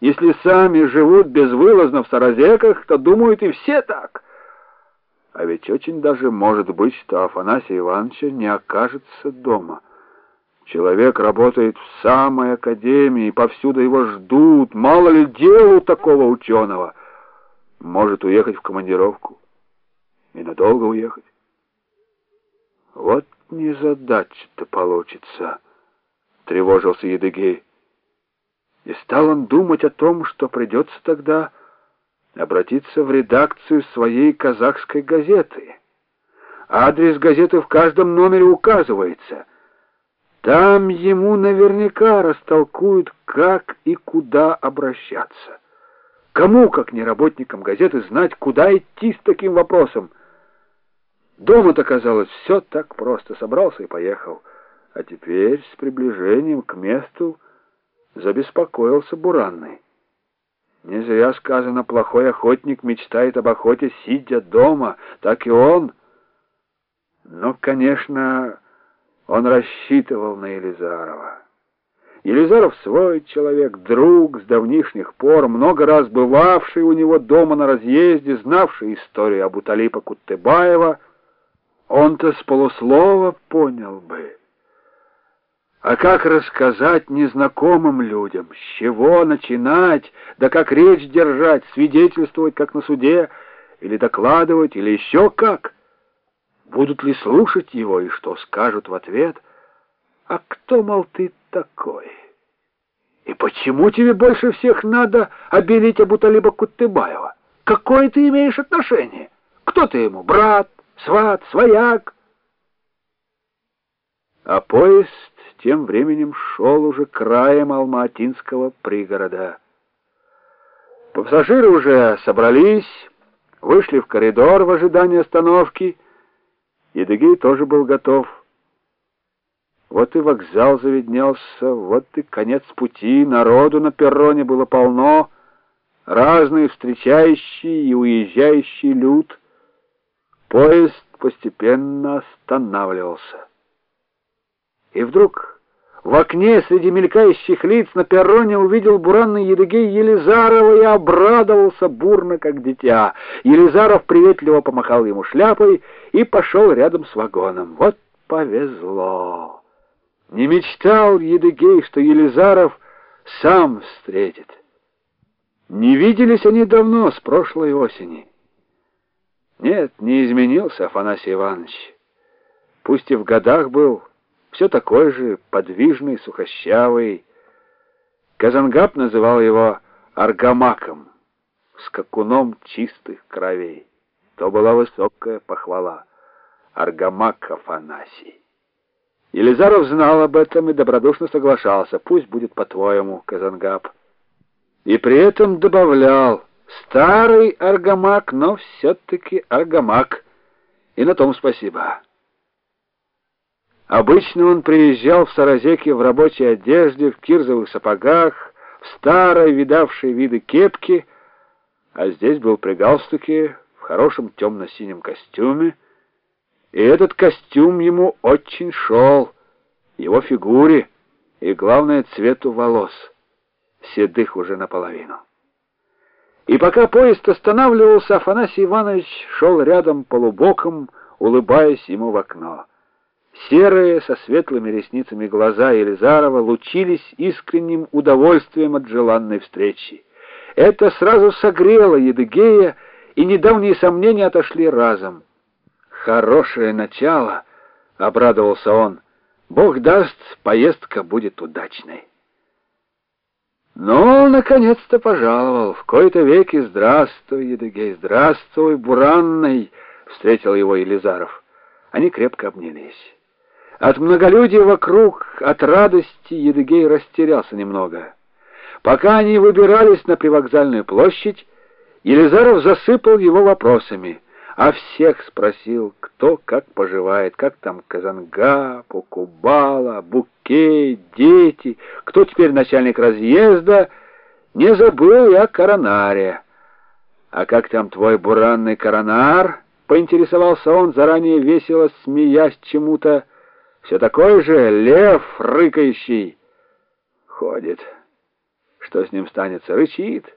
Если сами живут безвылазно в саразеках, то думают и все так. А ведь очень даже может быть, что Афанасия Ивановича не окажется дома. Человек работает в самой академии, повсюду его ждут. Мало ли дел у такого ученого. Может уехать в командировку. И надолго уехать. Вот незадача-то получится, тревожился Едыгей. И стал он думать о том, что придется тогда обратиться в редакцию своей казахской газеты. Адрес газеты в каждом номере указывается. Там ему наверняка растолкуют, как и куда обращаться. Кому, как не работникам газеты, знать, куда идти с таким вопросом? Дома-то казалось все так просто. Собрался и поехал. А теперь с приближением к месту забеспокоился Буранный. Не зря сказано, плохой охотник мечтает об охоте, сидя дома, так и он. Но, конечно, он рассчитывал на Елизарова. Елизаров свой человек, друг с давнишних пор, много раз бывавший у него дома на разъезде, знавший историю об Уталипа Куттыбаева, он-то с полуслова понял бы. А как рассказать незнакомым людям, с чего начинать, да как речь держать, свидетельствовать, как на суде, или докладывать, или еще как? Будут ли слушать его и что скажут в ответ? А кто, мол, ты такой? И почему тебе больше всех надо обелить Абуталиба Куттыбаева? Какое ты имеешь отношение? Кто ты ему, брат, сват, свояк? А поезд тем временем шел уже краем Алма-Атинского пригорода. Пассажиры уже собрались, вышли в коридор в ожидании остановки. Едыгей тоже был готов. Вот и вокзал заведнялся, вот и конец пути, народу на перроне было полно, разные встречающие и уезжающий люд. Поезд постепенно останавливался. И вдруг в окне среди мелькающих лиц на перроне увидел буранный Едыгей Елизарова и обрадовался бурно, как дитя. Елизаров приветливо помахал ему шляпой и пошел рядом с вагоном. Вот повезло. Не мечтал Едыгей, что Елизаров сам встретит. Не виделись они давно, с прошлой осени. Нет, не изменился Афанасий Иванович. Пусть и в годах был, все такой же подвижный, сухощавый. Казангаб называл его аргамаком, скакуном чистых кровей. То была высокая похвала. Аргамак Афанасий. Елизаров знал об этом и добродушно соглашался. Пусть будет по-твоему, Казангаб. И при этом добавлял: старый аргамак, но все-таки аргамак. И на том спасибо. Обычно он приезжал в Саразеке в рабочей одежде, в кирзовых сапогах, в старой видавшей виды кепке, а здесь был при галстуке, в хорошем темно-синем костюме, и этот костюм ему очень шел, его фигуре и, главное, цвету волос, седых уже наполовину. И пока поезд останавливался, Афанасий Иванович шел рядом полубоком, улыбаясь ему в окно. Серые со светлыми ресницами глаза Елизарова лучились искренним удовольствием от желанной встречи. Это сразу согрело Едыгея, и недавние сомнения отошли разом. Хорошее начало, обрадовался он. Бог даст, поездка будет удачной. Ну, наконец-то пожаловал. В кои-то веки здравствуй, Едыгей, здравствуй, Буранный, встретил его Елизаров. Они крепко обнялись. От многолюдия вокруг, от радости Едыгей растерялся немного. Пока они выбирались на привокзальную площадь, Елизаров засыпал его вопросами. А всех спросил, кто как поживает, как там Казангап, Кубала, Букей, дети, кто теперь начальник разъезда. Не забыл я коронаре. А как там твой буранный коронар? Поинтересовался он, заранее весело смеясь чему-то. Все такой же лев рыкающий ходит. Что с ним станется? Рычит.